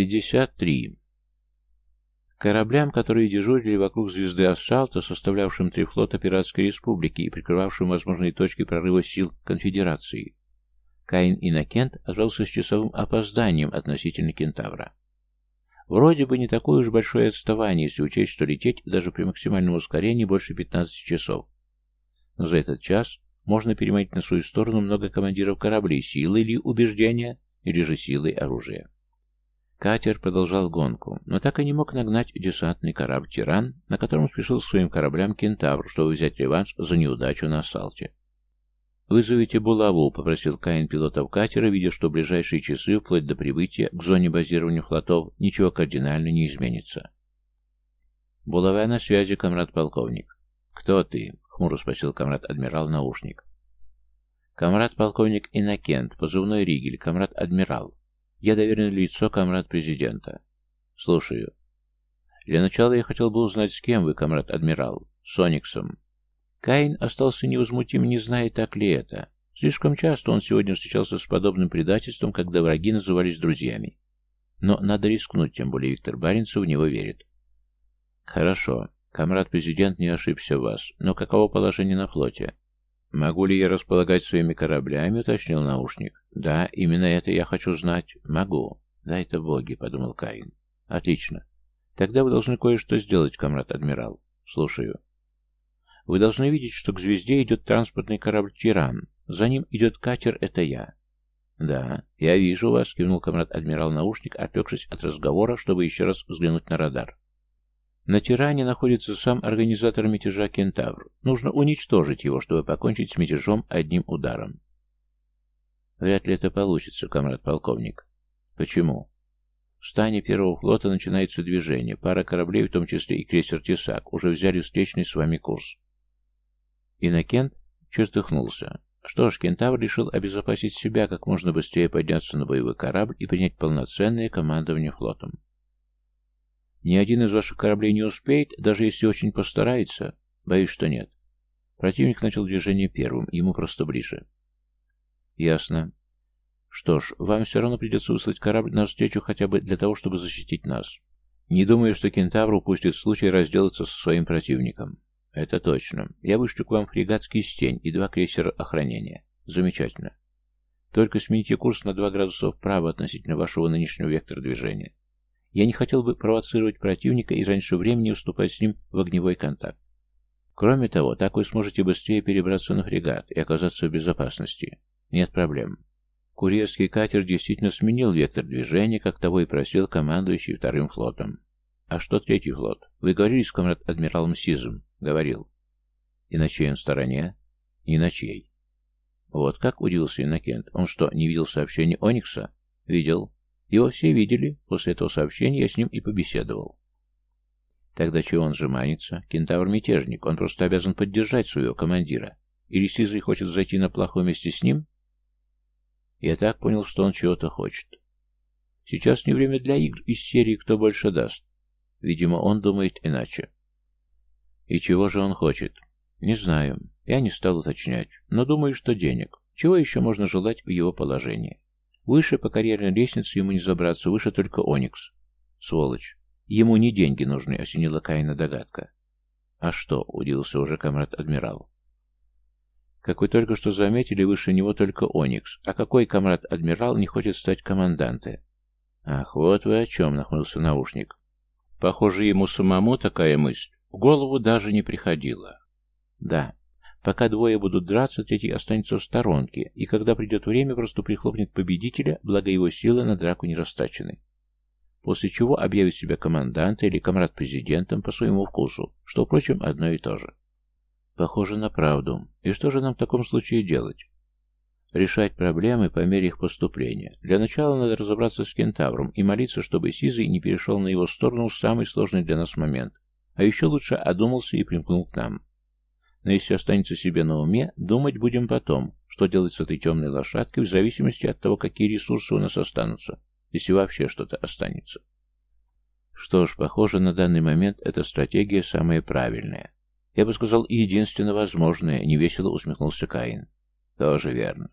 53. Кораблям, которые дежурили вокруг звезды Ассалта, составлявшим три флота Пиратской Республики и прикрывавшим возможные точки прорыва сил Конфедерации, Каин Иннокент отправился с часовым опозданием относительно Кентавра. Вроде бы не такое уж большое отставание, если учесть, что лететь даже при максимальном ускорении больше 15 часов. Но за этот час можно переманить на свою сторону много командиров кораблей силой или убеждения, или же силой оружия. Катер продолжал гонку, но так и не мог нагнать десантный корабль «Тиран», на котором спешил с своим кораблям «Кентавр», чтобы взять реванш за неудачу на Ассалте. «Вызовите булаву», — попросил Каин пилотов катера, видя, что в ближайшие часы, вплоть до прибытия к зоне базирования флотов, ничего кардинально не изменится. «Булава на связи, комрад-полковник». «Кто ты?» — хмуро спросил комрад-адмирал наушник. «Комрад-полковник Иннокент, позывной Ригель, комрад-адмирал. Я доверенное лицо комрад-президента». «Слушаю». «Для начала я хотел бы узнать, с кем вы, комрад-адмирал?» «С Ониксом». Каин остался невозмутим, не зная, так ли это. Слишком часто он сегодня встречался с подобным предательством, когда враги назывались друзьями. Но надо рискнуть, тем более Виктор Баренцев в него верит. Хорошо. Комрад-президент не ошибся в вас. Но каково положение на флоте? Могу ли я располагать своими кораблями, уточнил наушник. Да, именно это я хочу знать. Могу. Да это боги, подумал Каин. Отлично. Тогда вы должны кое-что сделать, комрад-адмирал. Слушаю. Вы должны видеть, что к звезде идет транспортный корабль «Тиран». За ним идет катер «Это я». «Да, я вижу вас», — кивнул комрад-адмирал наушник, отвлекшись от разговора, чтобы еще раз взглянуть на радар. На «Тиране» находится сам организатор мятежа «Кентавр». Нужно уничтожить его, чтобы покончить с мятежом одним ударом. Вряд ли это получится, комрад-полковник. Почему? В стане первого флота начинается движение. Пара кораблей, в том числе и крейсер «Тесак», уже взяли встречный с вами курс. Иннокент чертыхнулся. Что ж, кентавр решил обезопасить себя, как можно быстрее подняться на боевой корабль и принять полноценное командование флотом. Ни один из ваших кораблей не успеет, даже если очень постарается. Боюсь, что нет. Противник начал движение первым, ему просто ближе. Ясно. Что ж, вам все равно придется выслать корабль навстречу хотя бы для того, чтобы защитить нас. Не думаю, что кентавр упустит случай разделаться со своим противником. Это точно. Я вышлю к вам фрегатский стень и два крейсера охранения. Замечательно. Только смените курс на два градуса вправо относительно вашего нынешнего вектора движения. Я не хотел бы провоцировать противника и раньше времени уступать с ним в огневой контакт. Кроме того, так вы сможете быстрее перебраться на фрегат и оказаться в безопасности. Нет проблем. Курьерский катер действительно сменил вектор движения, как того и просил командующий вторым флотом. А что третий флот? Вы говорили с комрад-адмиралом Сизом? Говорил. И на чьей он стороне? Не на чьей. Вот как удивился Иннокент. Он что, не видел сообщения Оникса? Видел. Его все видели. После этого сообщения я с ним и побеседовал. Тогда чего он сжимается? Кентавр-мятежник. Он просто обязан поддержать своего командира. Или Сизый хочет зайти на плаху вместе с ним? Я так понял, что он чего-то хочет. Сейчас не время для игр из серии «Кто больше даст». Видимо, он думает иначе. И чего же он хочет? Не знаю. Я не стал уточнять. Но думаю, что денег. Чего еще можно желать в его положении? Выше по карьерной лестнице ему не забраться, выше только Оникс. Сволочь. Ему не деньги нужны, осенила Каина догадка. А что, удивился уже комрад-адмирал. Как вы только что заметили, выше него только Оникс. А какой комрад-адмирал не хочет стать команданте? Ах, вот вы о чем, нахмурился наушник. Похоже, ему самому такая мысль в голову даже не приходило. Да, пока двое будут драться, третий останется в сторонке, и когда придет время, просто прихлопнет победителя, благо его силы на драку не растачены. После чего объявит себя команданта или комрад-президентом по своему вкусу, что, впрочем, одно и то же. Похоже на правду. И что же нам в таком случае делать? Решать проблемы по мере их поступления. Для начала надо разобраться с кентавром и молиться, чтобы Сизый не перешел на его сторону в самый сложный для нас момент – а еще лучше одумался и примкнул к нам. Но если останется себе на уме, думать будем потом, что делать с этой темной лошадкой в зависимости от того, какие ресурсы у нас останутся, если вообще что-то останется. Что ж, похоже, на данный момент эта стратегия самая правильная. Я бы сказал, единственно возможная, невесело усмехнулся Каин. Тоже верно.